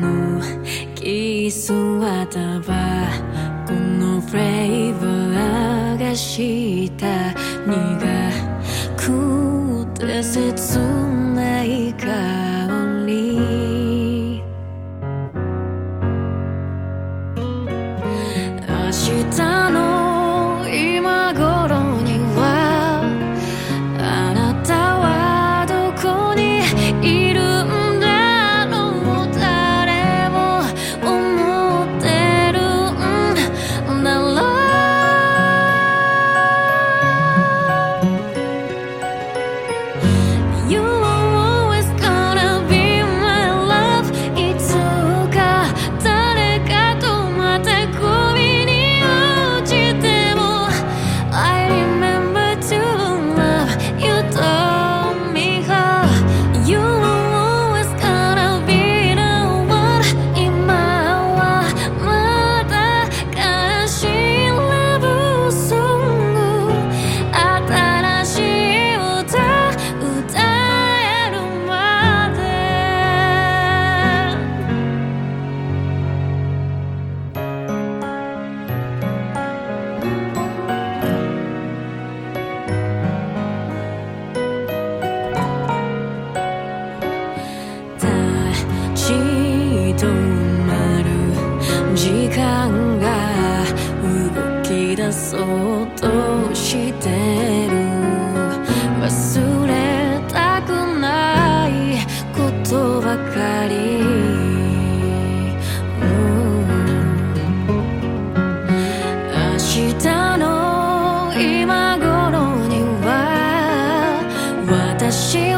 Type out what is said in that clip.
のキスはタバコのフレーバーがした苦くて切ない。香り明日間が動き出そうとしてる。忘れたくないことばかり、うん、明日の今頃には私